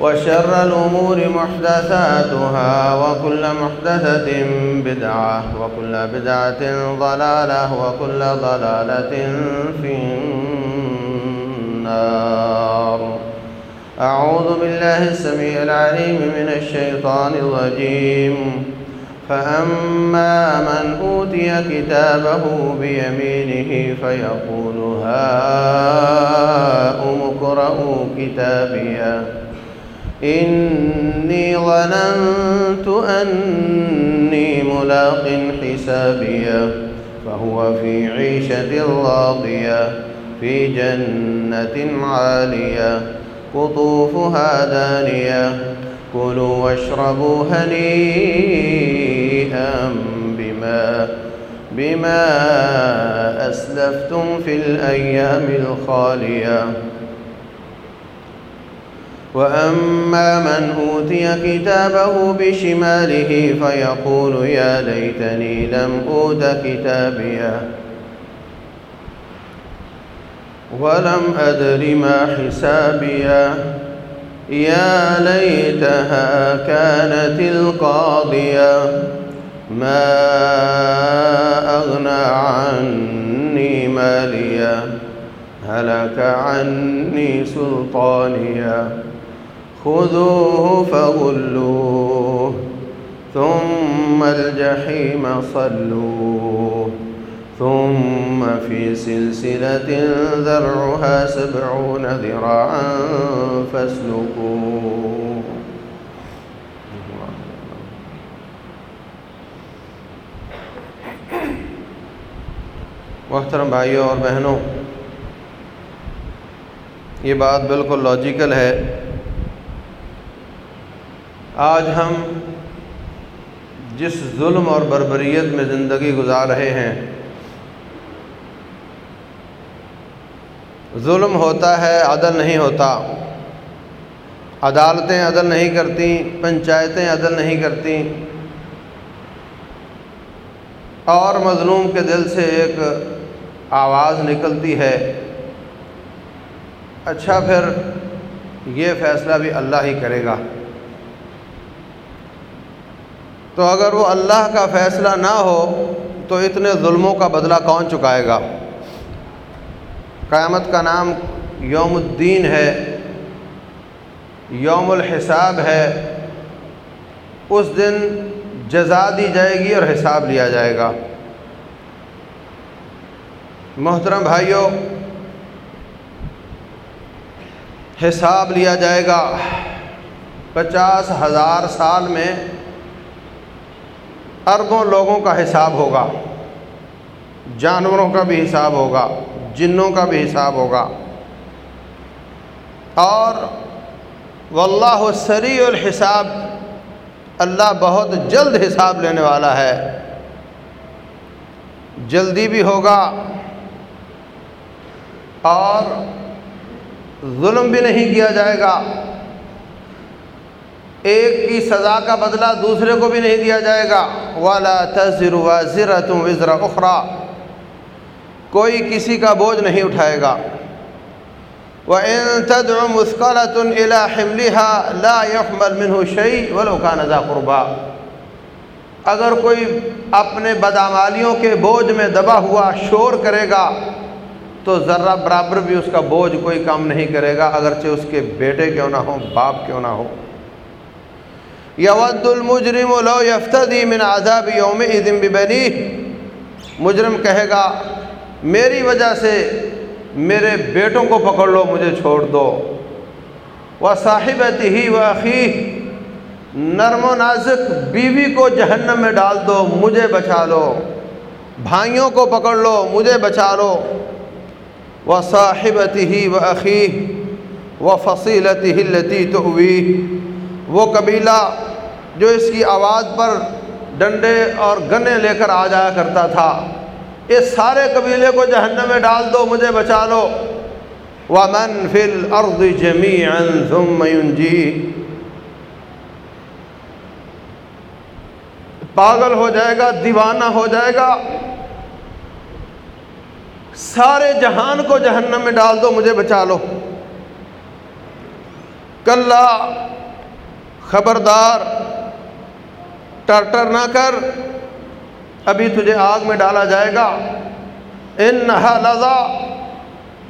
وشر الأمور محدثاتها وكل محدثة بدعة وكل بدعة ضلالة وكل ضلالة في النار. أعوذ بالله السميع العليم من الشيطان الرجيم. فأما من أوتي كتابه بيمينه فيقول هاؤم اقرءوا كتابيه إني ظننت أني ملاق حسابيه فهو في عيشة راضية، في جنة عالية، قطوفها دانية، كلوا واشربوا هنيئا بما بما أسلفتم في الأيام الخالية. وأما من أوتي كتابه بشماله فيقول يا ليتني لم أوت كتابيه ولم أدر ما حسابيه يا ليتها كانت القاضية ما أغنى عني مالية هلك عني سلطانية خذوه فغلوه، ثم الجحيم صلوه، ثم في سلسلة ذرعها سبعون ذراعا فاسلكوه. محترم بھائیوں اور بہنوں، یہ بات بالکل لاجیکل ہے۔ آج ہم جس ظلم اور بربریت میں زندگی گزار رہے ہیں، ظلم ہوتا ہے، عدل نہیں ہوتا۔ عدالتیں عدل نہیں کرتی پنچایتیں عدل نہیں کرتی اور مظلوم کے دل سے ایک آواز نکلتی ہے۔ اچھا پھر یہ فیصلہ بھی اللہ ہی کرے گا۔ تو اگر وہ اللہ کا فیصلہ نہ ہو تو اتنے ظلموں کا بدلہ کون چکائے گا؟ قیامت کا نام یوم الدین ہے، یوم الحساب ہے۔ اس دن جزا دی جائے گی اور حساب لیا جائے گا۔ محترم بھائیوں حساب لیا جائے گا۔ پچاس ہزار سال میں اربوں لوگوں کا حساب ہوگا، جانوروں کا بھی حساب ہوگا، جنوں کا بھی حساب ہوگا۔ اور واللہ سریع الحساب، اللہ بہت جلد حساب لینے والا ہے۔ جلدی بھی ہوگا اور ظلم بھی نہیں کیا جائے گا۔ ایک کی سزا کا بدلہ دوسرے کو بھی نہیں دیا جائے گا۔ والا تذر وزر تم وزر اخرا کوئی کسی کا بوجھ نہیں اٹھائے گا۔ وہ مسکلۃ الحملہ لا يحمل منه شيء ولو كان قربا اگر کوئی اپنے بدعمالیوں کے بوجھ میں دبا ہوا شور کرے گا، تو ذرہ برابر بھی اس کا بوجھ کوئی کام نہیں کرے گا، اگرچہ اس کے بیٹے کیوں نہ ہو باپ کیوں نہ ہو یود المجرم لو یفتدی من عذاب یوم عظم بنی مجرم کہے گا، میری وجہ سے میرے بیٹوں کو پکڑ لو، مجھے چھوڑ دو۔ وہ صاحبت ہی و عقی نرم و نازک بیوی کو جہنم میں ڈال دو، مجھے بچا لو۔ بھائیوں کو پکڑ لو، مجھے بچا لو۔ وہ صاحبت ہی و عقی و فصیلت ہی لتی تو وہ قبیلہ جو اس کی آواز پر ڈنڈے اور گنے لے کر آ جایا کرتا تھا۔ اس سارے قبیلے کو جہنم میں ڈال دو، مجھے بچا لو۔ ومن فی الارض جمیعا ثم پاگل ہو جائے گا، دیوانہ ہو جائے گا۔ سارے جہان کو جہنم میں ڈال دو، مجھے بچا لو۔ کل خبردار ٹر ٹر نہ کر، ابھی تجھے آگ میں ڈالا جائے گا۔ ان لذا،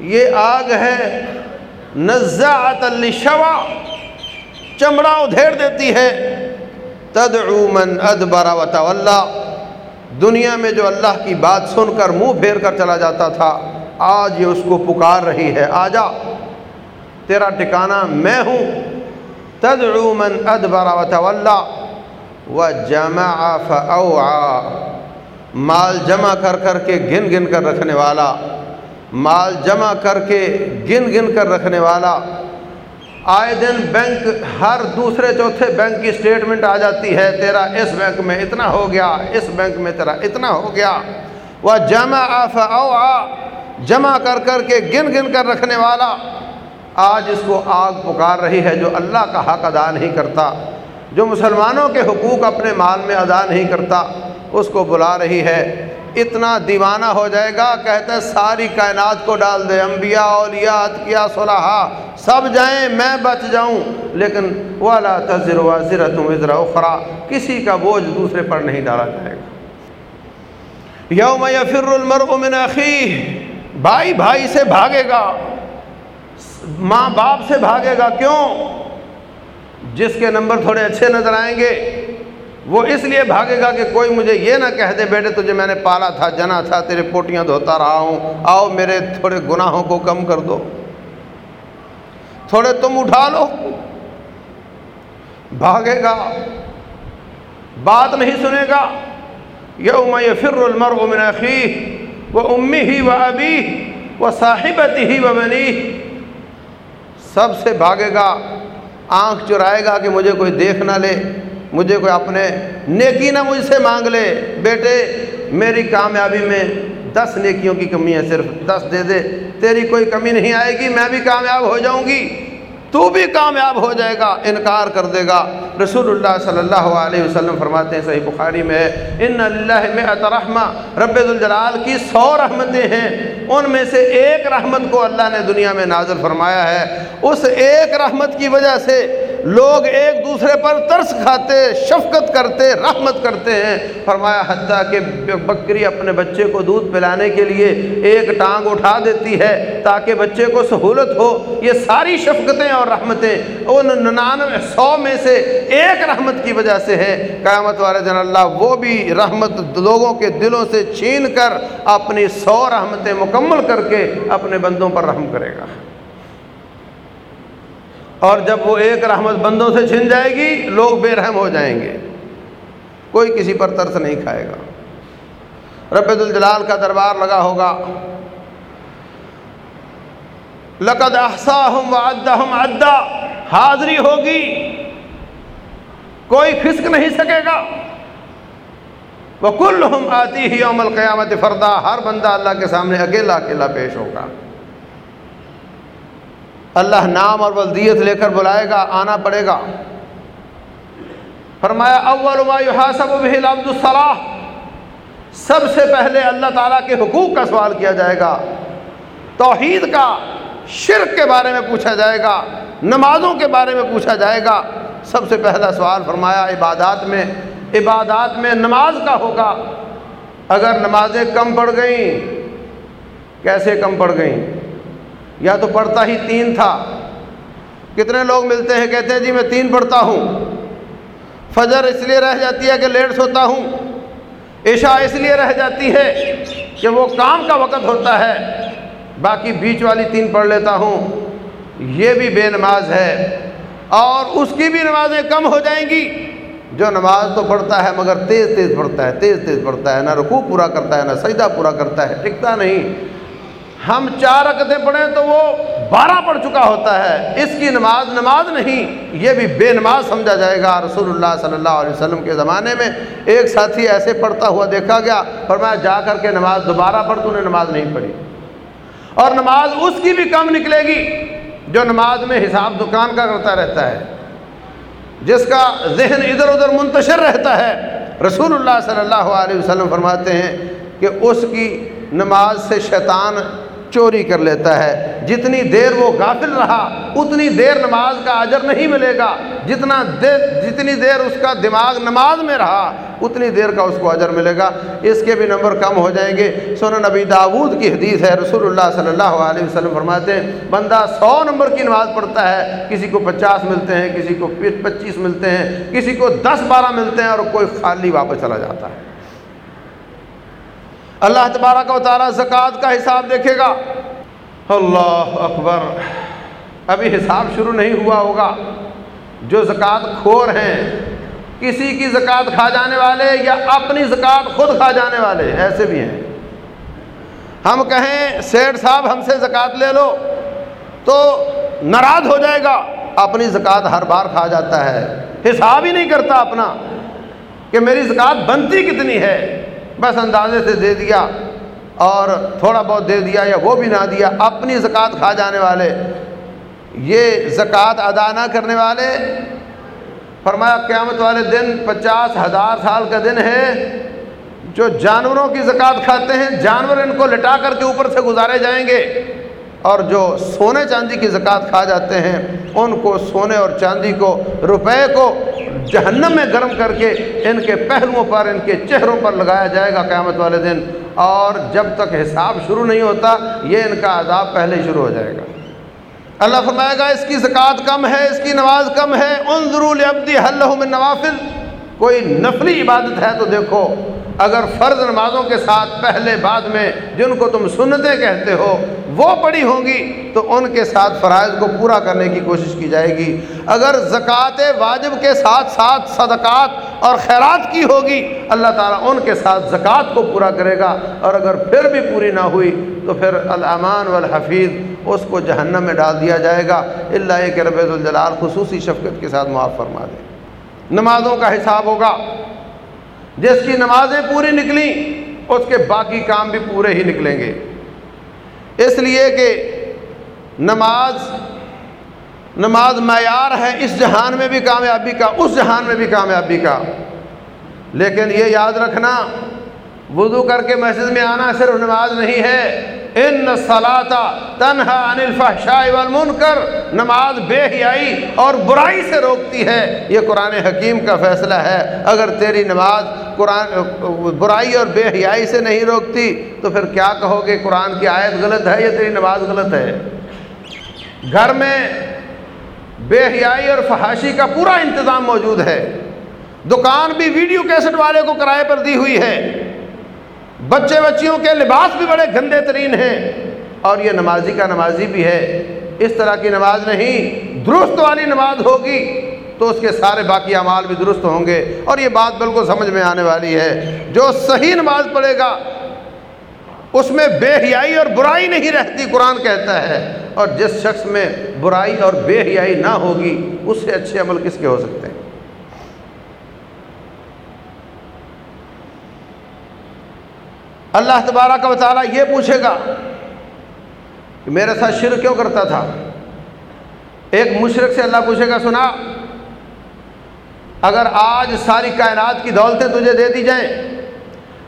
یہ آگ ہے نزاعت الشوا چمڑا ادھیڑ دیتی ہے۔ تدعو من ادبر و تولا، دنیا میں جو اللہ کی بات سن کر منہ پھیر کر چلا جاتا تھا، آج یہ اس کو پکار رہی ہے۔ آجا تیرا ٹکانہ میں ہوں۔ تدعو من ادبر و تولا و جمع فاوعا مال جمع کر کر کے گن گن کر رکھنے والا، مال جمع کر کے گن گن کر رکھنے والا۔ آئے دن بینک ہر دوسرے چوتھے بینک کی اسٹیٹمنٹ آ جاتی ہے، تیرا اس بینک میں اتنا ہو گیا، اس بینک میں تیرا اتنا ہو گیا۔ وہ جمع آف او آ جمع کر کر کے گن گن کر رکھنے والا۔ آج اس کو آگ پکار رہی ہے جو اللہ کا حق ادا نہیں کرتا۔ جو مسلمانوں کے حقوق اپنے مال میں ادا نہیں کرتا، اس کو بلا رہی ہے۔ اتنا دیوانہ ہو جائے گا، کہتے ہیں ساری کائنات کو ڈال دے، انبیاء، اولیاء کیا صلاحہ سب جائیں، میں بچ جاؤں۔ لیکن والا تذر واضر تم وزرا اخرا کسی کا بوجھ دوسرے پر نہیں ڈالا جائے گا۔ یوم یفر المرء من اخیہ، بھائی بھائی سے بھاگے گا، ماں باپ سے بھاگے گا۔ کیوں؟ جس کے نمبر تھوڑے اچھے نظر آئیں گے، وہ اس لیے بھاگے گا کہ کوئی مجھے یہ نہ کہہ دے، بیٹے تجھے میں نے پالا تھا، جنا تھا، تیرے پوٹیاں دھوتا رہا ہوں، آؤ میرے تھوڑے گناہوں کو کم کر دو۔ تھوڑے تم اٹھا لو۔ بھاگے گا، بات نہیں سنے گا۔ یوم یفر المرء من اخیہ، وہ امی ہی و ابی، وہ صاحبتی ہی و بنی۔ سب سے بھاگے گا۔ آنکھ چرائے گا کہ مجھے کوئی دیکھ نہ لے، مجھے کوئی اپنے نیکی نہ مجھ سے مانگ لے۔ بیٹے، میری کامیابی میں دس نیکیوں کی کمی ہے، صرف دس دے دے۔ تیری کوئی کمی نہیں آئے گی، میں بھی کامیاب ہو جاؤں گی۔ تو بھی کامیاب ہو جائے گا، انکار کر دے گا۔ رسول اللہ صلی اللہ علیہ وسلم فرماتے ہیں صحیح بخاری میں، ان اللہ میں اطرحمہ رب الجلال کی سو رحمتیں ہیں۔ ان میں سے ایک رحمت کو اللہ نے دنیا میں نازل فرمایا ہے۔ اس ایک رحمت کی وجہ سے لوگ ایک دوسرے پر ترس کھاتے شفقت کرتے رحمت کرتے ہیں۔ فرمایا، حتیٰ کہ بکری اپنے بچے کو دودھ پلانے کے لیے ایک ٹانگ اٹھا دیتی ہے تاکہ بچے کو سہولت ہو۔ یہ ساری شفقتیں اور رحمتیں ان ننانوے سو میں سے ایک رحمت کی وجہ سے ہے قیامت والے دن اللہ وہ بھی رحمت لوگوں کے دلوں سے چھین کر اپنی سو رحمتیں مکمل کر کے اپنے بندوں پر رحم کرے گا۔ اور جب وہ ایک رحمت بندوں سے چھن جائے گی، لوگ بے رحم ہو جائیں گے۔ کوئی کسی پر ترس نہیں کھائے گا۔ رب الجلال کا دربار لگا ہوگا۔ لقد احساہم ہم ادا حاضری ہوگی۔ کوئی کھسک نہیں سکے گا۔ وہ کل ہم آتی ہی عمل قیامت فردا۔ ہر بندہ اللہ کے سامنے اکیلا اکیلا پیش ہوگا۔ اللہ نام اور ولدیت لے کر بلائے گا، آنا پڑے گا۔ فرمایا، اول ما يحاسب به العبد الصلاح، سب سے پہلے اللہ تعالیٰ کے حقوق کا سوال کیا جائے گا۔ توحید کا، شرک کے بارے میں پوچھا جائے گا، نمازوں کے بارے میں پوچھا جائے گا۔ سب سے پہلا سوال فرمایا، عبادات میں عبادات میں نماز کا ہوگا۔ اگر نمازیں کم پڑ گئیں، کیسے کم پڑ گئیں؟ یا تو پڑھتا ہی تین تھا۔ کتنے لوگ ملتے ہیں کہتے ہیں جی میں تین پڑھتا ہوں۔ فجر اس لیے رہ جاتی ہے کہ لیٹ سوتا ہوں۔ عشاء اس لیے رہ جاتی ہے کہ وہ کام کا وقت ہوتا ہے۔ باقی بیچ والی تین پڑھ لیتا ہوں۔ یہ بھی بے نماز ہے۔ اور اس کی بھی نمازیں کم ہو جائیں گی۔ جو نماز تو پڑھتا ہے مگر تیز تیز پڑھتا ہے، تیز تیز پڑھتا ہے، نہ رکوع پورا کرتا ہے، نہ سجدہ پورا کرتا ہے، ٹکتا نہیں۔ ہم چار رکعتیں پڑھیں تو وہ بارہ پڑھ چکا ہوتا ہے۔ اس کی نماز نماز نہیں، یہ بھی بے نماز سمجھا جائے گا۔ رسول اللہ صلی اللہ علیہ وسلم کے زمانے میں ایک ساتھی ایسے پڑھتا ہوا دیکھا گیا، فرمایا جا کر کے نماز دوبارہ پڑھ، تو نے نماز نہیں پڑھی۔ اور نماز اس کی بھی کم نکلے گی جو نماز میں حساب دکان کا کرتا رہتا ہے، جس کا ذہن ادھر ادھر منتشر رہتا ہے۔ رسول اللہ صلی اللہ علیہ وسلم فرماتے ہیں کہ اس کی نماز سے شیطان چوری کر لیتا ہے۔ جتنی دیر وہ غافل رہا، اتنی دیر نماز کا اجر نہیں ملے گا۔ جتنا دیر جتنی دیر اس کا دماغ نماز میں رہا، اتنی دیر کا اس کو اجر ملے گا۔ اس کے بھی نمبر کم ہو جائیں گے۔ سونا نبی داود کی حدیث ہے رسول اللہ صلی اللہ علیہ وسلم فرماتے ہیں، بندہ سو نمبر کی نماز پڑھتا ہے، کسی کو پچاس ملتے ہیں، کسی کو پچیس ملتے ہیں، کسی کو دس بارہ ملتے ہیں اور کوئی خالی واپس چلا جاتا ہے۔ اللہ تبارک و تعالیٰ زکوٰۃ کا حساب دیکھے گا۔ اللہ اکبر۔ ابھی حساب شروع نہیں ہوا ہوگا۔ جو زکوٰۃ خور ہیں، کسی کی زکوٰۃ کھا جانے والے یا اپنی زکوٰۃ خود کھا جانے والے ایسے بھی ہیں۔ ہم کہیں سیٹ صاحب، ہم سے زکوٰۃ لے لو، تو ناراض ہو جائے گا۔ اپنی زکوٰۃ ہر بار کھا جاتا ہے۔ حساب ہی نہیں کرتا اپنا کہ میری زکوٰۃ بنتی کتنی ہے۔ بس اندازے سے دے دیا اور تھوڑا بہت دے دیا یا وہ بھی نہ دیا، اپنی زکوٰۃ کھا جانے والے۔ یہ زکوٰۃ ادا نہ کرنے والے، فرمایا قیامت والے دن پچاس ہزار سال کا دن ہے، جو جانوروں کی زکوٰۃ کھاتے ہیں، جانور ان کو لٹا کر کے اوپر سے گزارے جائیں گے۔ اور جو سونے چاندی کی زکوٰۃ کھا جاتے ہیں، ان کو سونے اور چاندی کو روپے کو جہنم میں گرم کر کے ان کے پہلوؤں پر، ان کے چہروں پر لگایا جائے گا قیامت والے دن۔ اور جب تک حساب شروع نہیں ہوتا، یہ ان کا عذاب پہلے شروع ہو جائے گا۔ اللہ فرمائے گا، اس کی زکوٰۃ کم ہے، اس کی نماز کم ہے۔ ان ضرور ابدی حل نوافل؟ کوئی نفلی عبادت ہے تو دیکھو اگر فرض نمازوں کے ساتھ پہلے بعد میں جن کو تم سنتیں کہتے ہو وہ پڑی ہوں گی، تو ان کے ساتھ فرائض کو پورا کرنے کی کوشش کی جائے گی۔ اگر زکوٰۃ واجب کے ساتھ ساتھ صدقات اور خیرات کی ہوگی، اللہ تعالیٰ ان کے ساتھ زکوٰۃ کو پورا کرے گا۔ اور اگر پھر بھی پوری نہ ہوئی، تو پھر الامان والحفیظ اس کو جہنم میں ڈال دیا جائے گا۔ اللہ کہ رب الجلال خصوصی شفقت کے ساتھ معاف فرما دے۔ نمازوں کا حساب ہوگا۔ جس کی نمازیں پوری نکلیں، اس کے باقی کام بھی پورے ہی نکلیں گے۔ اس لیے کہ نماز نماز معیار ہے اس جہان میں بھی کامیابی کا، اس جہان میں بھی کامیابی کا۔ لیکن یہ یاد رکھنا، وضو کر کے مسجد میں آنا صرف نماز نہیں ہے ان صلاطہ تنہا عن الفحشاء والمنکر، نماز بے حیائی اور برائی سے روکتی ہے۔ یہ قرآن حکیم کا فیصلہ ہے۔ اگر تیری نماز قرآن، برائی اور بے حیائی سے نہیں روکتی، تو پھر کیا کہو گے؟ قرآن کی آیت غلط ہے یا تیری نماز غلط ہے؟ گھر میں بے حیائی اور فحاشی کا پورا انتظام موجود ہے۔ دکان بھی ویڈیو کیسٹ والے کو کرائے پر دی ہوئی ہے۔ بچے بچیوں کے لباس بھی بڑے گندے ترین ہیں اور یہ نمازی کا نمازی بھی ہے۔ اس طرح کی نماز نہیں، درست والی نماز ہوگی تو اس کے سارے باقی اعمال بھی درست ہوں گے۔ اور یہ بات بالکل سمجھ میں آنے والی ہے۔ جو صحیح نماز پڑھے گا، اس میں بے حیائی اور برائی نہیں رہتی، قرآن کہتا ہے۔ اور جس شخص میں برائی اور بے حیائی نہ ہوگی، اس سے اچھے عمل کس کے ہو سکتے ہیں؟ اللہ تبارہ کا تعالیٰ یہ پوچھے گا کہ میرے ساتھ شرک کیوں کرتا تھا؟ ایک مشرق سے اللہ پوچھے گا، سنا، اگر آج ساری کائنات کی دولتیں تجھے دے دی جائیں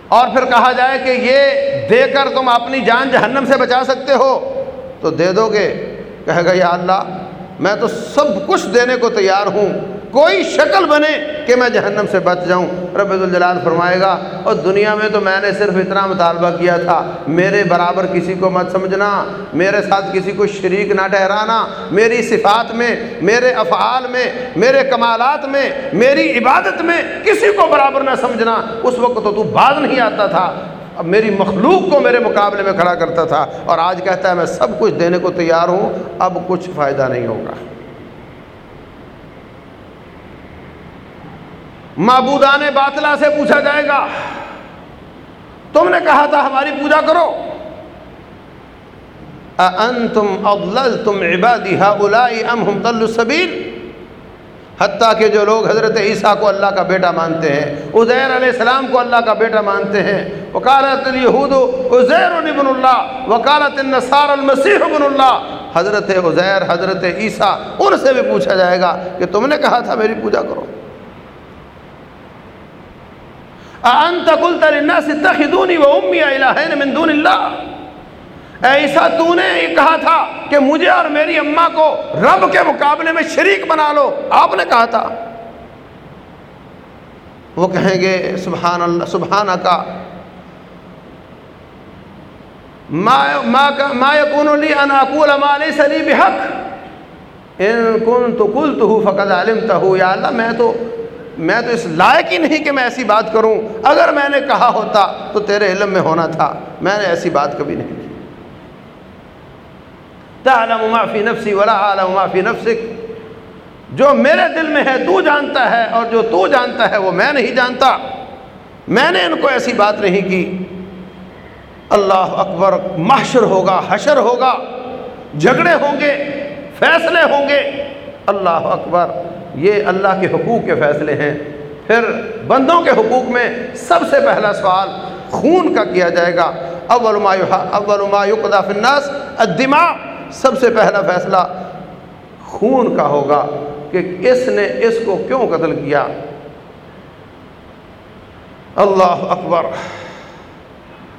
اور پھر کہا جائے کہ یہ دے کر تم اپنی جان جہنم سے بچا سکتے ہو، تو دے دو گے۔ کہے گا، یا اللہ میں تو سب کچھ دینے کو تیار ہوں۔ کوئی شکل بنے کہ میں جہنم سے بچ جاؤں۔ رب الجلال فرمائے گا، اور دنیا میں تو میں نے صرف اتنا مطالبہ کیا تھا، میرے برابر کسی کو مت سمجھنا، میرے ساتھ کسی کو شریک نہ ٹھہرانا، میری صفات میں، میرے افعال میں، میرے کمالات میں، میری عبادت میں کسی کو برابر نہ سمجھنا۔ اس وقت تو تو باز نہیں آتا تھا۔ اب میری مخلوق کو میرے مقابلے میں کھڑا کرتا تھا اور آج کہتا ہے میں سب کچھ دینے کو تیار ہوں، اب کچھ فائدہ نہیں ہوگا۔ معبودان باطلا سے پوچھا جائے گا، تم نے کہا تھا ہماری پوجا کرو۔ انتم اضللتم عبادی هؤلاء ام هم ضلوا السبيل؟ حتیٰ کہ جو لوگ حضرت عیسیٰ کو اللہ کا بیٹا مانتے ہیں، عزیر علیہ السلام کو اللہ کا بیٹا مانتے ہیں۔ وکالت الہود عزیر ابن اللہ وکالت النصار المسیح ابن اللہ۔ حضرت عزیر، حضرت عیسیٰ، ان سے بھی پوچھا جائے گا کہ تم نے کہا تھا میری پوجا کرو۔ انت قلت للناس اتخذوني وامي الهين من دون الله؟ ایسا تو نے یہ کہا تھا کہ مجھے اور میری اماں کو رب کے مقابلے میں شریک بنا لو۔ آپ نے کہا تھا۔ وہ کہیں گے، سبحان اللہ سبحان کا ما یکون لی ان اقول ما لیس لی بحق۔ ان کن تو کل تو فقد علمتا یا اللہ، میں تو میں تو اس لائق ہی نہیں کہ میں ایسی بات کروں۔ اگر میں نے کہا ہوتا تو تیرے علم میں ہونا تھا۔ میں نے ایسی بات کبھی نہیں کی تعلم ما فی نفسی ولا عالم ما فی نفسک۔ جو میرے دل میں ہے، تو جانتا ہے، اور جو تو جانتا ہے، وہ میں نہیں جانتا۔ میں نے ان کو ایسی بات نہیں کی۔ اللہ اکبر، محشر ہوگا، حشر ہوگا، جھگڑے ہوں گے، فیصلے ہوں گے۔ اللہ اکبر، یہ اللہ کے حقوق کے فیصلے ہیں۔ پھر بندوں کے حقوق میں سب سے پہلا سوال خون کا کیا جائے گا۔ اول ما اول ما یقضى فی الناس الدماء۔ سب سے پہلا فیصلہ خون کا ہوگا کہ اس نے اس کو کیوں قتل کیا؟ اللہ اکبر،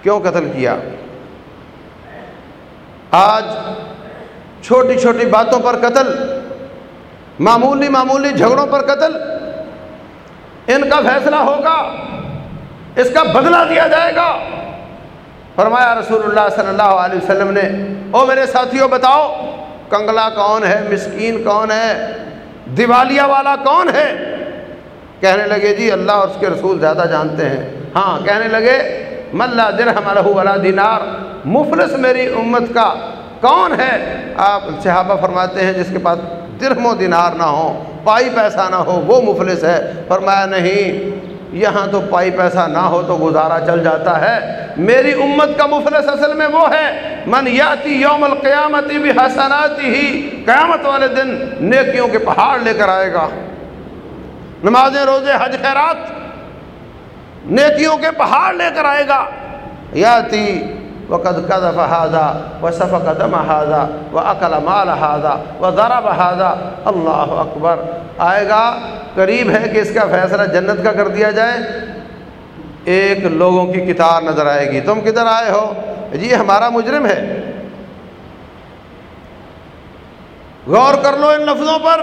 کیوں قتل کیا؟ آج چھوٹی چھوٹی باتوں پر قتل، معمولی معمولی جھگڑوں پر قتل، ان کا فیصلہ ہوگا، اس کا بدلہ دیا جائے گا۔ فرمایا رسول اللہ صلی اللہ علیہ وسلم نے، او میرے ساتھیوں بتاؤ، کنگلا کون ہے؟ مسکین کون ہے؟ دیوالیہ والا کون ہے؟ کہنے لگے جی اللہ اور اس کے رسول زیادہ جانتے ہیں. ہاں کہنے لگے، ملا درہم لہو ولا دینار، مفلس میری امت کا کون ہے؟ آپ صحابہ فرماتے ہیں، جس کے پاس درہم و دینار نہ ہو، پائی پیسہ نہ ہو، وہ مفلس ہے. فرمایا، نہیں یہاں تو پائی پیسہ نہ ہو تو گزارا چل جاتا ہے۔ میری امت کا مفلس اصل میں وہ ہے۔ من یاتی یوم القیامتی بھی حسناتی ہی، قیامت والے دن نیکیوں کے پہاڑ لے کر آئے گا۔ نمازیں، روزے، حج، خیرات نیکیوں کے پہاڑ لے کر آئے گا۔ یاتی وقد قذف هذا وسفك دم هذا واكل مال هذا وضرب هذا اللہ اکبر آئے گا، قریب ہے کہ اس کا فیصلہ جنت کا کر دیا جائے۔ ایک لوگوں کی کتار نظر آئے گی۔ تم کدھر آئے ہو؟ جی ہمارا مجرم ہے۔ غور کر لو ان لفظوں پر۔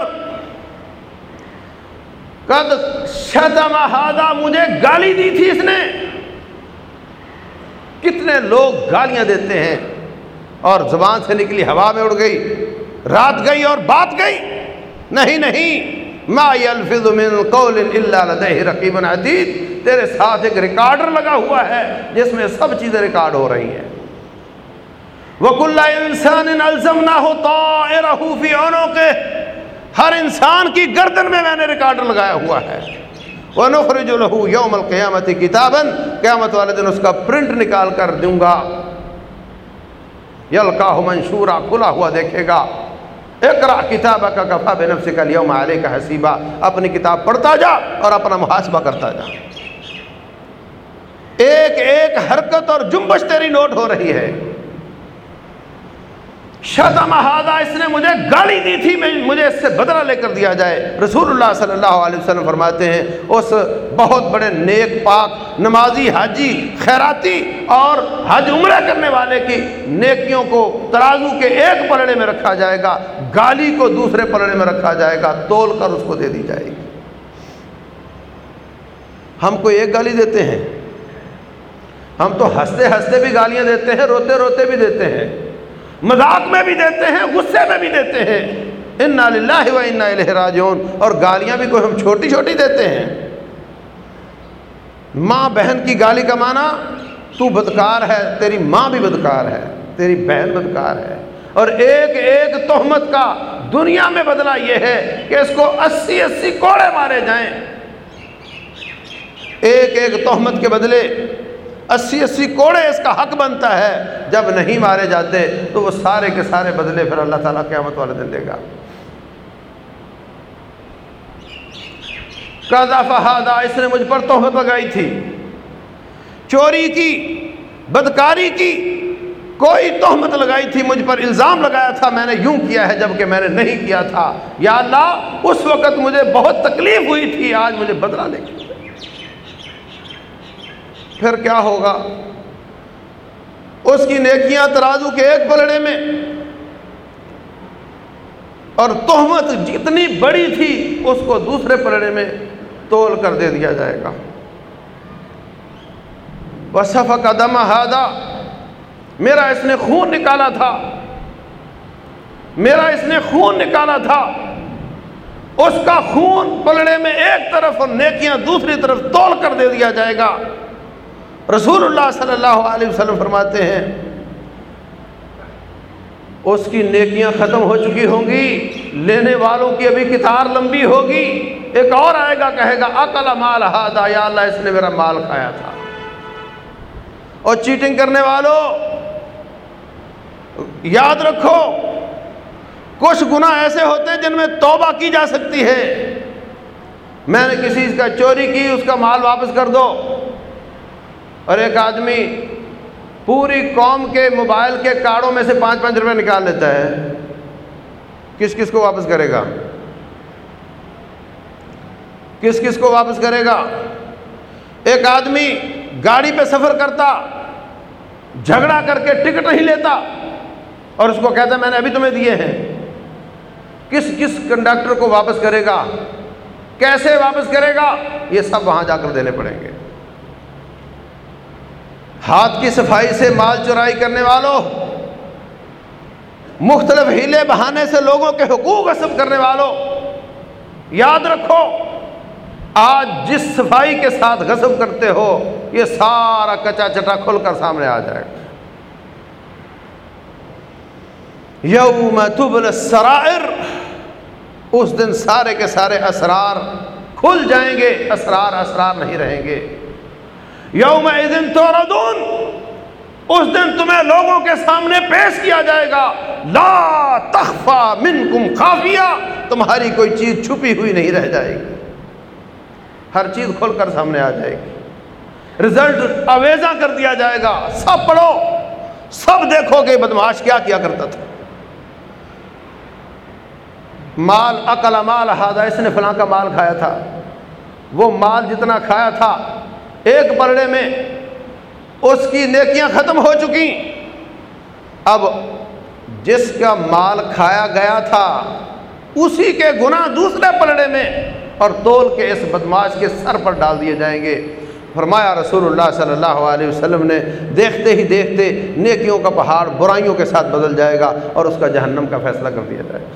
قد شتم هذا، مجھے گالی دی تھی اس نے۔ کتنے لوگ گالیاں دیتے ہیں اور زبان سے نکلی ہوا میں اڑ گئی، رات گئی اور بات گئی۔ نہیں نہیں۔ ما يلفظ من قول الا لديه رقيب عتيد تیرے ساتھ ایک ریکارڈر لگا ہوا ہے جس میں سب چیزیں ریکارڈ ہو رہی ہیں۔ وَكُلَّ إِنسَانٍ أَلْزَمْنَاهُ طَائِرَهُ فِي عُنُقِهِ ہر انسان کی گردن میں میں نے ریکارڈر لگایا ہوا ہے۔ وَنُخْرِجُ لَهُ يَوْمَ الْقِيَامَةِ كِتَابًا قیامت والے دن اس کا پرنٹ نکال کر دوں گا۔ یلقاہ منشورا، کھلا ہوا دیکھے گا۔ اقرا کتاب کا کفا بے نفس کا لیوم علیہ کا حسیبہ اپنی کتاب پڑھتا جا اور اپنا محاسبہ کرتا جا۔ ایک ایک حرکت اور جنبش تیری نوٹ ہو رہی ہے۔ شتم ہادا اس نے مجھے گالی دی تھی، میں مجھے اس سے بدلہ لے کر دیا جائے۔ رسول اللہ صلی اللہ علیہ وسلم فرماتے ہیں، اس بہت بڑے نیک پاک، نمازی حاجی، خیراتی اور حج عمرہ کرنے والے کی نیکیوں کو ترازو کے ایک پلڑے میں رکھا جائے گا، گالی کو دوسرے پلڑے میں رکھا جائے گا، تول کر اس کو دے دی جائے گی۔ ہم کو ایک گالی دیتے ہیں۔ ہم تو ہنستے ہنستے بھی گالیاں دیتے ہیں، روتے روتے بھی دیتے ہیں۔ مذاق میں بھی دیتے ہیں، غصے میں بھی دیتے ہیں۔ ان و انا راجعون۔ اور گالیاں بھی کوئی ہم چھوٹی چھوٹی دیتے ہیں۔ ماں بہن کی گالی کا معنی، تو بدکار ہے، تیری ماں بھی بدکار ہے، تیری بہن بدکار ہے۔ اور ایک ایک تہمت کا دنیا میں بدلہ یہ ہے کہ اس کو اسی اسی کوڑے مارے جائیں۔ ایک ایک تہمت کے بدلے اسی اسی کوڑے اس کا حق بنتا ہے۔ جب نہیں مارے جاتے تو وہ سارے کے سارے بدلے پھر اللہ تعالیٰ قیامت والے دن دے گا۔ فہادہ اس نے مجھ پر تہمت لگائی تھی۔ چوری کی، بدکاری کی کوئی تہمت لگائی تھی، مجھ پر الزام لگایا تھا۔ میں نے یوں کیا ہے جبکہ میں نے نہیں کیا تھا۔ یا اللہ، اس وقت مجھے بہت تکلیف ہوئی تھی، آج مجھے بدلا لے پھر کیا ہوگا؟ اس کی نیکیاں ترازو کے ایک پلڑے میں۔ اور تہمت جتنی بڑی تھی، اس کو دوسرے پلڑے میں تول کر دے دیا جائے گا۔ وہ کا دم ہادا میرا اس نے خون نکالا تھا۔ میرا اس نے خون نکالا تھا۔ اس کا خون پلڑے میں ایک طرف اور نیکیاں دوسری طرف تول کر دے دیا جائے گا۔ رسول اللہ صلی اللہ علیہ وسلم فرماتے ہیں، اس کی نیکیاں ختم ہو چکی ہوں گی، لینے والوں کی ابھی کتار لمبی ہوگی۔ ایک اور آئے گا، کہے گا، اکل مال ہادا یا اللہ، اس نے میرا مال کھایا تھا۔ اور چیٹنگ کرنے والوں، یاد رکھو، کچھ گناہ ایسے ہوتے ہیں جن میں توبہ کی جا سکتی ہے۔ میں نے کسی کا چوری کی، اس کا مال واپس کر دو۔ اور ایک آدمی پوری قوم کے موبائل کے کارڈوں میں سے پانچ پانچ روپے نکال لیتا ہے۔ کس کس کو واپس کرے گا؟ کس کس کو واپس کرے گا؟ ایک آدمی گاڑی پہ سفر کرتا، جھگڑا کر کے ٹکٹ نہیں لیتا اور اس کو کہتا میں نے ابھی تمہیں دیے ہیں۔ کس کس کنڈکٹر کو واپس کرے گا؟ کیسے واپس کرے گا؟ یہ سب وہاں جا کر دینے پڑیں گے۔ ہاتھ کی صفائی سے مال چرائی کرنے والوں، مختلف ہیلے بہانے سے لوگوں کے حقوق غصب کرنے والوں، یاد رکھو، آج جس صفائی کے ساتھ غصب کرتے ہو، یہ سارا کچا چٹا کھل کر سامنے آ جائے گا۔ یوم تبل السرائر، اس دن سارے کے سارے اسرار کھل جائیں گے، اسرار اسرار نہیں رہیں گے۔ یوم دن تو اس دن تمہیں لوگوں کے سامنے پیش کیا جائے گا۔ لا تخفا من کم خافیہ، تمہاری کوئی چیز چھپی ہوئی نہیں رہ جائے گی۔ ہر چیز کھول کر سامنے آ جائے گی۔ رزلٹ اویزا کر دیا جائے گا۔ سب پڑھو، سب دیکھو کہ بدماش کیا کیا کرتا تھا۔ مال عقل مال ہادا اس نے فلاں کا مال کھایا تھا۔ وہ مال جتنا کھایا تھا ایک پلڑے میں اس کی نیکیاں ختم ہو چکی۔ اب جس کا مال کھایا گیا تھا، اسی کے گناہ دوسرے پلڑے میں اور تول کے اس بدماش کے سر پر ڈال دیے جائیں گے۔ فرمایا رسول اللہ صلی اللہ علیہ وسلم نے، دیکھتے ہی دیکھتے نیکیوں کا پہاڑ برائیوں کے ساتھ بدل جائے گا اور اس کا جہنم کا فیصلہ کر دیا جائے گا۔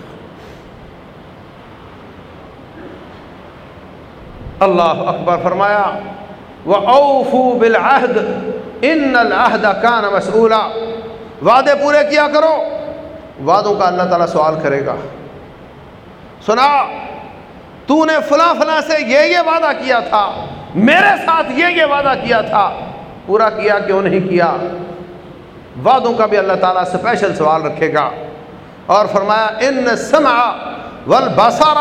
اللہ اکبر فرمایا وہ اوفو بالعہد ان العہد کان مسئولہ وعدے پورے کیا کرو۔ وعدوں کا اللہ تعالیٰ سوال کرے گا۔ سنا، تو نے فلاں فلاں سے یہ یہ وعدہ کیا تھا۔ میرے ساتھ یہ یہ وعدہ کیا تھا۔ پورا کیا کیوں نہیں کیا؟ وعدوں کا بھی اللہ تعالیٰ اسپیشل سوال رکھے گا۔ اور فرمایا ان سمع والبصر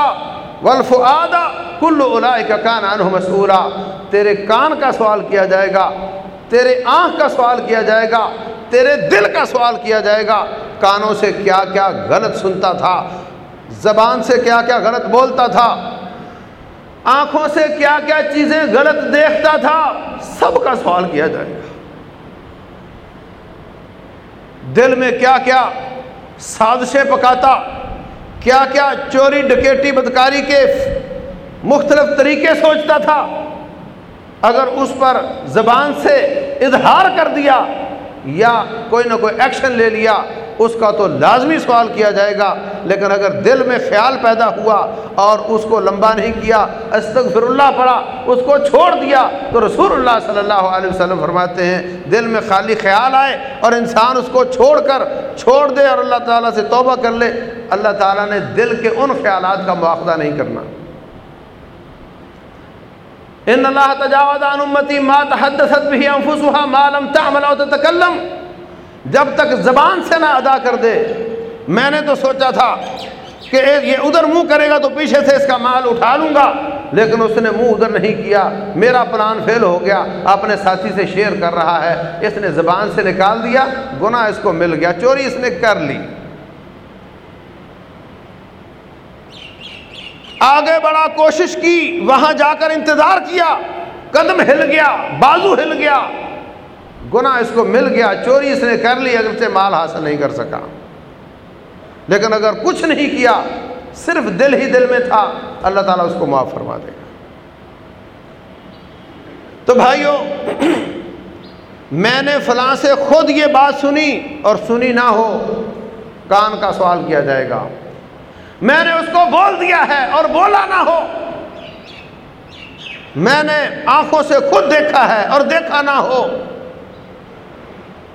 والفؤاد کل اولئک کان عنہ مسئولا۔ تیرے کان کا سوال کیا جائے گا، تیرے آنکھ کا سوال کیا جائے گا، تیرے دل کا سوال کیا جائے گا۔ کانوں سے کیا کیا غلط سنتا تھا، زبان سے کیا کیا غلط بولتا تھا، آنکھوں سے کیا کیا چیزیں غلط دیکھتا تھا، سب کا سوال کیا جائے گا۔ دل میں کیا کیا سازشیں پکاتا کیا کیا چوری ڈکیٹی بدکاری کے مختلف طریقے سوچتا تھا اگر اس پر زبان سے اظہار کر دیا یا کوئی نہ کوئی ایکشن لے لیا اس کا تو لازمی سوال کیا جائے گا، لیکن اگر دل میں خیال پیدا ہوا اور اس کو لمبا نہیں کیا استغفر اللہ پڑا اس کو چھوڑ دیا، تو رسول اللہ صلی اللہ علیہ وسلم فرماتے ہیں، دل میں خالی خیال آئے اور انسان اس کو چھوڑ کر چھوڑ دے اور اللہ تعالیٰ سے توبہ کر لے، اللہ تعالیٰ نے دل کے ان خیالات کا مواخذہ نہیں کرنا۔ ان اللہ تجاوز عن امتی ما تحدثت به انفسها ما لم تعمل او تتکلم۔ جب تک زبان سے نہ ادا کر دے، میں نے تو سوچا تھا کہ یہ ادھر منہ کرے گا تو پیچھے سے اس کا مال اٹھا لوں گا، لیکن اس نے منہ ادھر نہیں کیا۔ میرا پلان فیل ہو گیا، اپنے ساتھی سے شیئر کر رہا ہے۔ اس نے زبان سے نکال دیا، گناہ اس کو مل گیا، چوری اس نے کر لی۔ آگے بڑا کوشش کی، وہاں جا کر انتظار کیا۔ قدم ہل گیا، بازو ہل گیا۔ گناہ اس کو مل گیا، چوری اس نے کر لی اگرچہ مال حاصل نہیں کر سکا۔ لیکن اگر کچھ نہیں کیا، صرف دل ہی دل میں تھا، اللہ تعالیٰ اس کو معاف فرما دے گا۔ تو بھائیوں میں نے فلاں سے خود یہ بات سنی اور سنی نہ ہو، کان کا سوال کیا جائے گا۔ میں نے اس کو بول دیا ہے اور بولا نہ ہو۔ میں نے آنکھوں سے خود دیکھا ہے اور دیکھا نہ ہو۔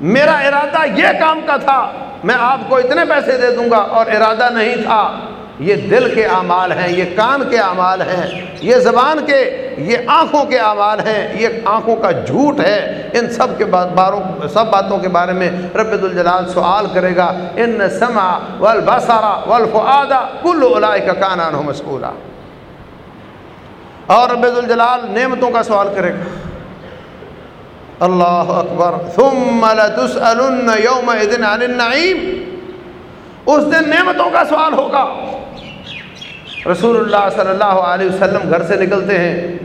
میرا ارادہ یہ کام کا تھا، میں آپ کو اتنے پیسے دے دوں گا اور ارادہ نہیں تھا۔ یہ دل کے اعمال ہیں، یہ کان کے اعمال ہیں، یہ زبان کے، یہ آنکھوں کے اعمال ہیں۔ یہ آنکھوں کا جھوٹ ہے۔ ان سب کے باروں سب باتوں کے بارے میں رب الجلال سوال کرے گا۔ ان سما والبصر والفؤاد کل اولئک کا کانان ہو مسکولہ اور رب الجلال نعمتوں کا سوال کرے گا۔ اللہ اکبر، ثم لتسألن يومئذ عن النعیم۔ اس دن نعمتوں کا سوال ہوگا۔ رسول اللہ صلی اللہ علیہ وسلم گھر سے نکلتے ہیں۔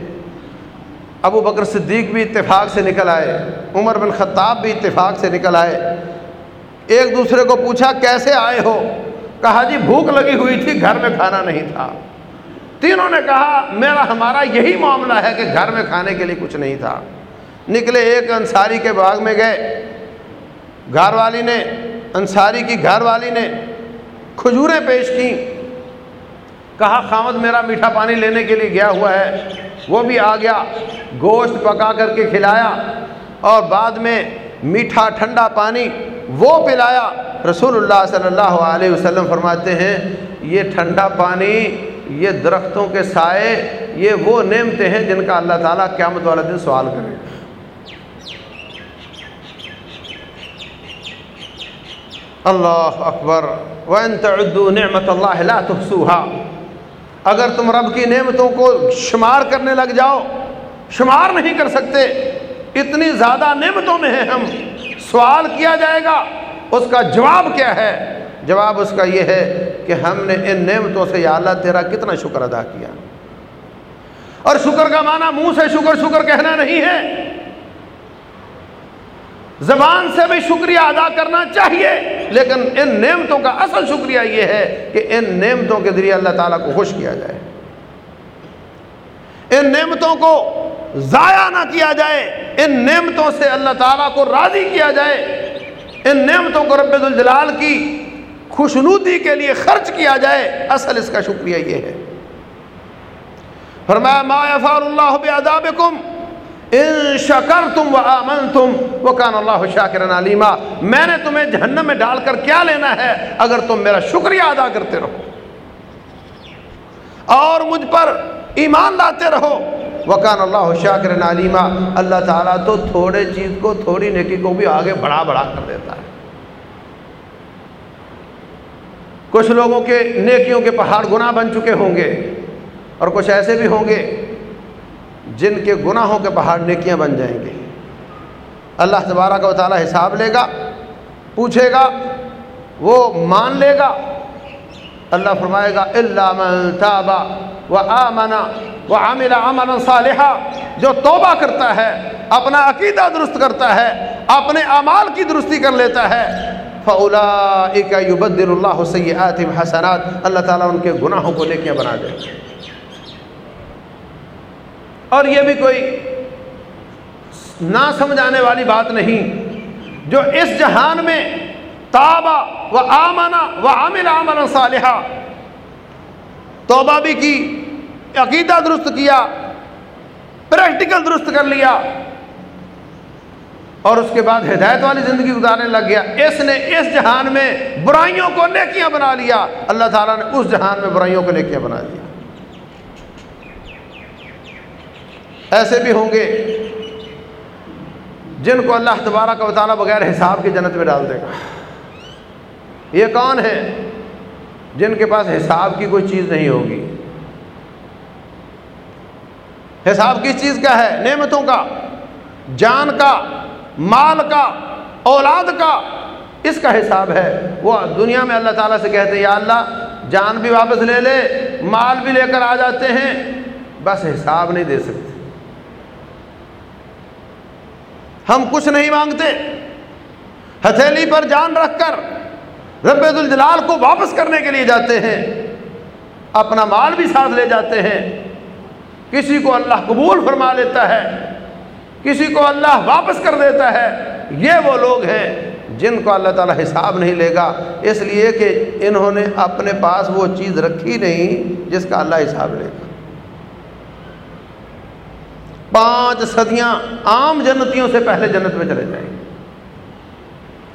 ابو بکر صدیق بھی اتفاق سے نکل آئے۔ عمر بن خطاب بھی اتفاق سے نکل آئے۔ ایک دوسرے کو پوچھا، کیسے آئے ہو؟ کہا جی بھوک لگی ہوئی تھی، گھر میں کھانا نہیں تھا۔ تینوں نے کہا، میرا، ہمارا یہی معاملہ ہے کہ گھر میں کھانے کے لیے کچھ نہیں تھا۔ نکلے ایک انصاری کے باغ میں گئے۔ گھر والی نے، انصاری کی گھر والی نے کھجوریں پیش کی کہا، خامد، میرا میٹھا پانی لینے کے لیے گیا ہوا ہے۔ وہ بھی آ گیا، گوشت پکا کر کے کھلایا اور بعد میں میٹھا ٹھنڈا پانی وہ پلایا۔ رسول اللہ صلی اللہ علیہ وسلم فرماتے ہیں، یہ ٹھنڈا پانی، یہ درختوں کے سائے، یہ وہ نعمتیں ہیں جن کا اللہ تعالیٰ قیامت والا دن سوال کرے۔ اللہ اکبر، وَإِن تَعُدُّوا نِعْمَةَ اللَّهِ لَا تُحْسُوهَا اگر تم رب کی نعمتوں کو شمار کرنے لگ جاؤ، شمار نہیں کر سکتے، اتنی زیادہ نعمتوں میں ہیں ہم۔ سوال کیا جائے گا؟ اس کا جواب کیا ہے؟ جواب اس کا یہ ہے کہ ہم نے ان نعمتوں سے یا اللہ تیرا کتنا شکر ادا کیا۔ اور شکر کا معنی منہ سے شکر شکر کہنا نہیں ہے۔ زبان سے بھی شکریہ ادا کرنا چاہیے۔ لیکن ان نعمتوں کا اصل شکریہ یہ ہے کہ ان نعمتوں کے ذریعے اللہ تعالیٰ کو خوش کیا جائے۔ ان نعمتوں کو ضائع نہ کیا جائے، ان نعمتوں سے اللہ تعالیٰ کو راضی کیا جائے۔ ان نعمتوں کو رب الجلال کی خوشنودی کے لیے خرچ کیا جائے، اصل اس کا شکریہ یہ ہے۔ فرمایا، ما یفعل اللہ بعذابکم ان شکر تم و آمن تم وہ کان اللہ شاکر علیمہ میں نے تمہیں جہنم میں ڈال کر کیا لینا ہے اگر تم میرا شکریہ ادا کرتے رہو؟ اور مجھ پر ایمان لاتے رہو؟ وکان اللہ شاکر علیمہ اللہ تعالیٰ تو تھوڑے چیز کو، تھوڑی نیکی کو بھی آگے بڑھا بڑھا کر دیتا ہے۔ کچھ لوگوں کے نیکیوں کے پہاڑ گناہ بن چکے ہوں گے اور کچھ ایسے بھی ہوں گے جن کے گناہوں کے پہاڑ نیکیاں بن جائیں گے۔ اللہ تبارہ کا تعالیٰ حساب لے گا، پوچھے گا، وہ مان لے گا۔ اللہ فرمائے گا اللہ من تابا و آمنا و عامل عمل صالحہ جو توبہ کرتا ہے، اپنا عقیدہ درست کرتا ہے، اپنے اعمال کی درستی کر لیتا ہے۔ فولا یبدل اللہ سیئات حسنات۔ اللہ تعالیٰ ان کے گناہوں کو نیکیاں بنا دے۔ اور یہ بھی کوئی نہ سمجھانے والی بات نہیں جو اس جہان میں تابا و آمنا و عامل عمل صالحہ توبہ بھی کی، عقیدہ درست کیا، پریکٹیکل درست کر لیا، اور اس کے بعد ہدایت والی زندگی گزارنے لگ گیا۔ اس نے اس جہان میں برائیوں کو نیکیاں بنا لیا۔ اللہ تعالیٰ نے اس جہان میں برائیوں کو نیکیاں بنا دیا ایسے بھی ہوں گے جن کو اللہ تبارہ کا تعالیٰ بغیر حساب کی جنت میں ڈال دے گا۔ یہ کون ہے جن کے پاس حساب کی کوئی چیز نہیں ہوگی؟ حساب کس چیز کا ہے؟ نعمتوں کا، جان کا، مال کا، اولاد کا۔ اس کا حساب ہے۔ وہ دنیا میں اللہ تعالیٰ سے کہتے ہیں، یا اللہ، جان بھی واپس لے لے، مال بھی لے کر آ جاتے ہیں، بس حساب نہیں دے سکتے۔ ہم کچھ نہیں مانگتے۔ ہتھیلی پر جان رکھ کر رب الجلال کو واپس کرنے کے لیے جاتے ہیں۔ اپنا مال بھی ساتھ لے جاتے ہیں۔ کسی کو اللہ قبول فرما لیتا ہے۔ کسی کو اللہ واپس کر دیتا ہے۔ یہ وہ لوگ ہیں جن کو اللہ تعالیٰ حساب نہیں لے گا۔ اس لیے کہ انہوں نے اپنے پاس وہ چیز رکھی نہیں جس کا اللہ حساب لے گا۔ پانچ صدیاں عام جنتیوں سے پہلے جنت میں چلے جائیں گے۔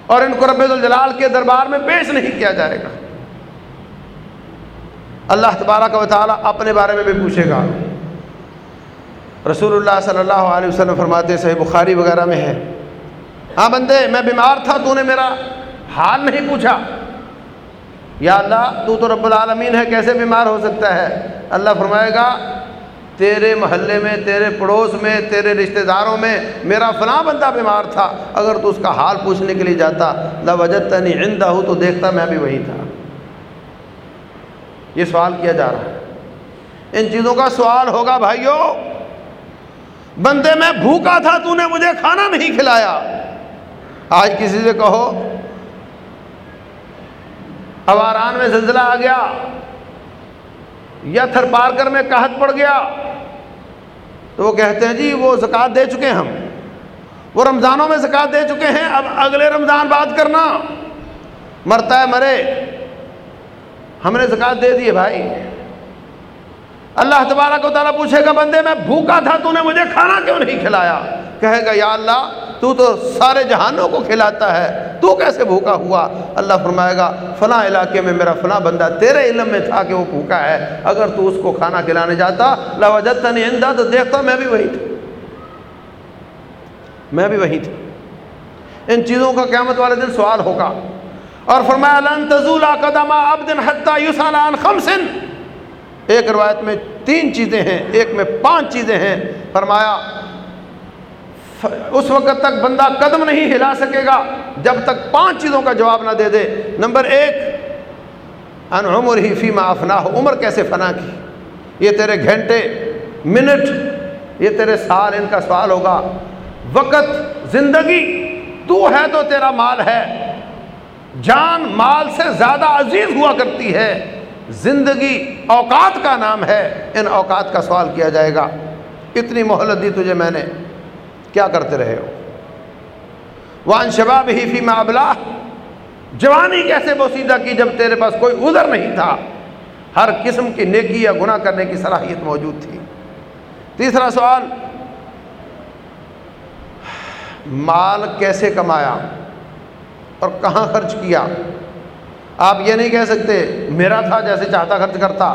اور ان کو رب الجلال کے دربار میں پیش نہیں کیا جائے گا۔ اللہ تبارہ کا تعالیٰ اپنے بارے میں بھی پوچھے گا۔ رسول اللہ صلی اللہ علیہ وسلم فرماتے صحیح بخاری وغیرہ میں ہے۔ ہاں بندے، میں بیمار تھا، تو نے میرا حال نہیں پوچھا۔ یا اللہ، تو تو رب العالمین ہے، کیسے بیمار ہو سکتا ہے؟ اللہ فرمائے گا تیرے محلے میں، تیرے پڑوس میں، تیرے رشتہ داروں میں میرا فلاں بندہ بیمار تھا۔ اگر تو اس کا حال پوچھنے کے لیے جاتا نہ وجد نہیں عندہ ہوں تو دیکھتا میں بھی وہی تھا۔ یہ سوال کیا جا رہا ہے۔ ان چیزوں کا سوال ہوگا، بھائیو، بندے میں بھوکا تھا، تو نے مجھے کھانا نہیں کھلایا۔ آج کسی سے کہو اواران میں زلزلہ آ گیا یا تھر پار کر میں کہت پڑ گیا۔ تو وہ کہتے ہیں جی وہ زکوٰۃ دے چکے ہیں ہم۔ وہ رمضانوں میں زکوٰۃ دے چکے ہیں، اب اگلے رمضان بات کرنا۔ مرتا ہے، مرے۔ ہم نے زکوٰۃ دے دی بھائی۔ اللہ تبارک و تعالیٰ پوچھے گا، بندے، میں بھوکا تھا، تو نے مجھے کھانا کیوں نہیں کھلایا؟ کہے گا، یا اللہ، تو تو سارے جہانوں کو کھلاتا ہے۔ تو کیسے بھوکا ہوا؟ اللہ فرمائے گا، فلاں علاقے میں میرا فلاں بندہ تیرے علم میں تھا کہ وہ بھوکا ہے، اگر تو اس کو کھانا کھلانے جاتا لوجت نہیں اندہ تو دیکھتا میں بھی وہی تھا۔ میں بھی وہی تھی ان چیزوں کا قیامت والے دن سوال ہوگا۔ اور فرمایا، لن تزولا قدم عبد حتى يسال عن خمس۔ ایک روایت میں تین چیزیں ہیں، ایک میں پانچ چیزیں ہیں۔ فرمایا اس وقت تک بندہ قدم نہیں ہلا سکے گا جب تک پانچ چیزوں کا جواب نہ دے دے۔ نمبر ایک ان عمر ہی فیما افنا ہو عمر کیسے فنا کی؟ یہ تیرے گھنٹے، منٹ، یہ تیرے سال، ان کا سوال ہوگا۔ وقت، زندگی، تو ہے تو تیرا مال ہے۔ جان، مال سے زیادہ عزیز ہوا کرتی ہے۔ زندگی، اوقات کا نام ہے۔ ان اوقات کا سوال کیا جائے گا۔ اتنی مہلت دی تجھے میں نے۔ کیا کرتے رہے ہو؟ وان شباب ہی فی معبلا جوانی کیسے بوسیدہ کی جب تیرے پاس کوئی ادھر نہیں تھا؟ ہر قسم کی نیکی یا گناہ کرنے کی صلاحیت موجود تھی۔ تیسرا سوال، مال کیسے کمایا اور کہاں خرچ کیا؟ آپ یہ نہیں کہہ سکتے، میرا تھا جیسے چاہتا خرچ کرتا۔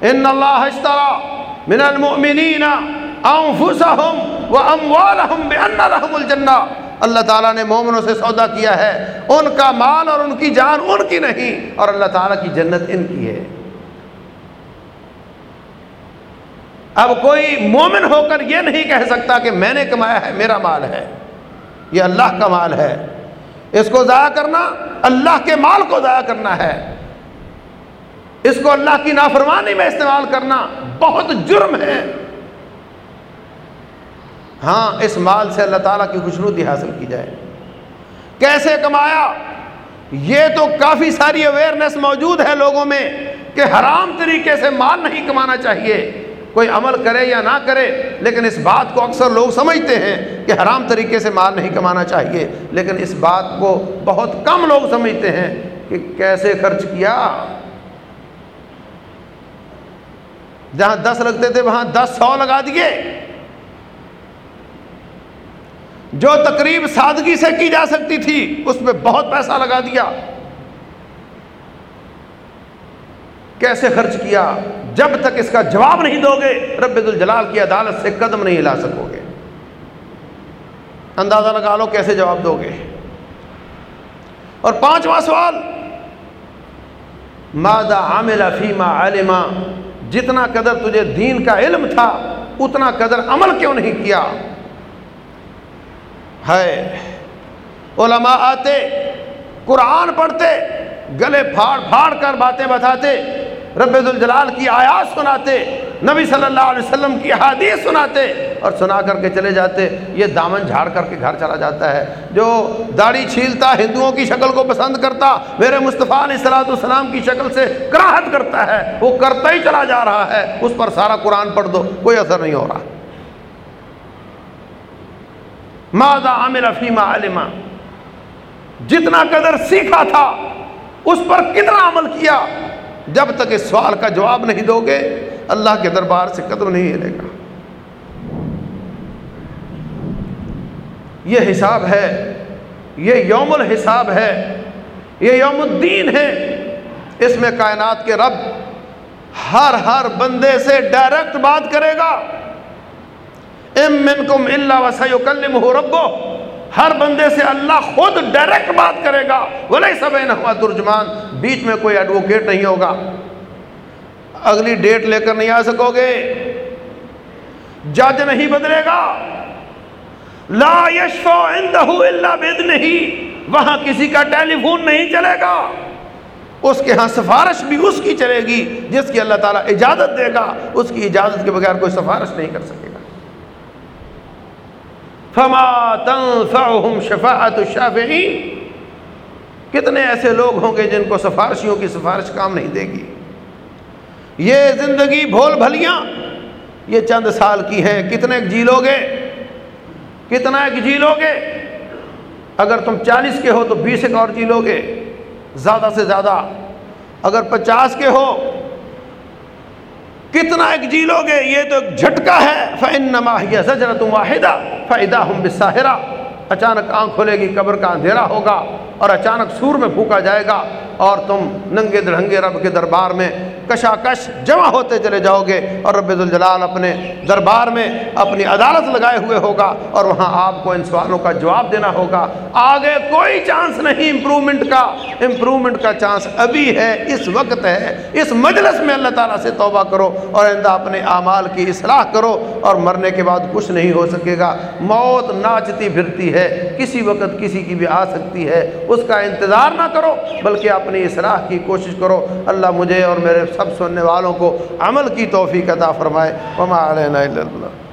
ان اللہ اشترا من المؤمنین انفسهم واموالهم بان لهم الجنہ اللہ تعالیٰ نے مومنوں سے سودا کیا ہے۔ ان کا مال اور ان کی جان ان کی نہیں۔ اور اللہ تعالیٰ کی جنت ان کی ہے۔ اب کوئی مومن ہو کر یہ نہیں کہہ سکتا کہ میں نے کمایا ہے، میرا مال ہے۔ یہ اللہ کا مال ہے۔ اس کو ضائع کرنا اللہ کے مال کو ضائع کرنا ہے۔ اس کو اللہ کی نافرمانی میں استعمال کرنا بہت جرم ہے۔ ہاں اس مال سے اللہ تعالیٰ کی خوشنودی حاصل کی جائے۔ کیسے کمایا؟ یہ تو کافی ساری اویئرنیس موجود ہے لوگوں میں کہ حرام طریقے سے مال نہیں کمانا چاہیے۔ کوئی عمل کرے یا نہ کرے، لیکن اس بات کو اکثر لوگ سمجھتے ہیں کہ حرام طریقے سے مال نہیں کمانا چاہیے۔ لیکن اس بات کو بہت کم لوگ سمجھتے ہیں کہ کیسے خرچ کیا؟ جہاں دس لگتے تھے، وہاں دس سو لگا دیے۔ جو تقریب سادگی سے کی جا سکتی تھی، اس میں بہت پیسہ لگا دیا۔ کیسے خرچ کیا؟ جب تک اس کا جواب نہیں دو گے، رب الجلال کی عدالت سے قدم نہیں لا سکو گے۔ اندازہ لگا لو کیسے جواب دو گے۔ اور پانچواں سوال مادہ عامل فیما علما؟ جتنا قدر تجھے دین کا علم تھا، اتنا قدر عمل کیوں نہیں کیا؟ ہے۔ علماء آتے، قرآن پڑھتے، گلے پھاڑ پھاڑ کر باتیں بتاتے، رب الجلال کی آیات سناتے، نبی صلی اللہ علیہ وسلم کی حادیث سناتے اور سنا کر کے چلے جاتے۔ یہ دامن جھاڑ کر کے گھر چلا جاتا ہے۔ جو داڑھی چھیلتا، ہندوؤں کی شکل کو پسند کرتا، میرے مصطفیٰ علیہ السلاۃ السلام کی شکل سے کراہت کرتا ہے، وہ کرتا ہی چلا جا رہا ہے۔ اس پر سارا قرآن پڑھ دو، کوئی اثر نہیں ہو رہا۔ ماضا عامر فیمہ علما؟ جتنا قدر سیکھا تھا، اس پر کتنا عمل کیا؟ جب تک اس سوال کا جواب نہیں دو گے، اللہ کے دربار سے قدم نہیں ہلے گا۔ یہ حساب ہے، یہ یوم الحساب ہے، یہ یوم الدین ہے۔ اس میں کائنات کے رب ہر ہر بندے سے ڈائریکٹ بات کرے گا۔ ام منکم اللہ وسیکلمہ ربو ہر بندے سے اللہ خود ڈائریکٹ بات کرے گا۔ بولے سب ترجمان، بیچ میں کوئی ایڈوکیٹ نہیں ہوگا۔ اگلی ڈیٹ لے کر نہیں آ سکو گے جج نہیں بدلے گا۔ لا یشفو عندہ الا باذنہ وہاں کسی کا ٹیلی فون نہیں چلے گا۔ اس کے ہاں سفارش بھی اس کی چلے گی، جس کی اللہ تعالیٰ اجازت دے گا۔ اس کی اجازت کے بغیر کوئی سفارش نہیں کر سکے گا۔ فما تنفعهم شفاعت الشافعین کتنے ایسے لوگ ہوں گے جن کو سفارشیوں کی سفارش کام نہیں دے گی۔ یہ زندگی بھول بھلیاں۔ یہ چند سال کی ہیں کتنے جی لو گے کتنا ایک جی لو گے اگر تم چالیس کے ہو تو بیس ایک اور جی لو گے زیادہ سے زیادہ۔ اگر پچاس کے ہو، کتنا ایک جی لو گے یہ تو ایک جھٹکا ہے۔ فن نما زجرت واحدہ فائدہ ہم بساہرا اچانک آنکھ کھولے گی، قبر کا اندھیرا ہوگا اور اچانک سور میں پھونکا جائے گا اور تم ننگے درہنگے رب کے دربار میں کشاکش جمع ہوتے چلے جاؤ گے اور رب الجلال اپنے دربار میں اپنی عدالت لگائے ہوئے ہوگا اور وہاں آپ کو ان سوالوں کا جواب دینا ہوگا۔ آگے کوئی چانس نہیں امپرومنٹ کا۔ امپرومنٹ کا چانس ابھی ہے، اس وقت ہے۔ اس مجلس میں اللہ تعالیٰ سے توبہ کرو اور آئندہ اپنے اعمال کی اصلاح کرو اور مرنے کے بعد کچھ نہیں ہو سکے گا۔ موت ناچتی پھرتی ہے، کسی وقت کسی کی بھی آ سکتی ہے۔ اس کا انتظار نہ کرو، بلکہ اپنی اصلاح کی کوشش کرو۔ اللہ مجھے اور میرے سب سننے والوں کو عمل کی توفیق عطا فرمائے۔ وما علینا اللہ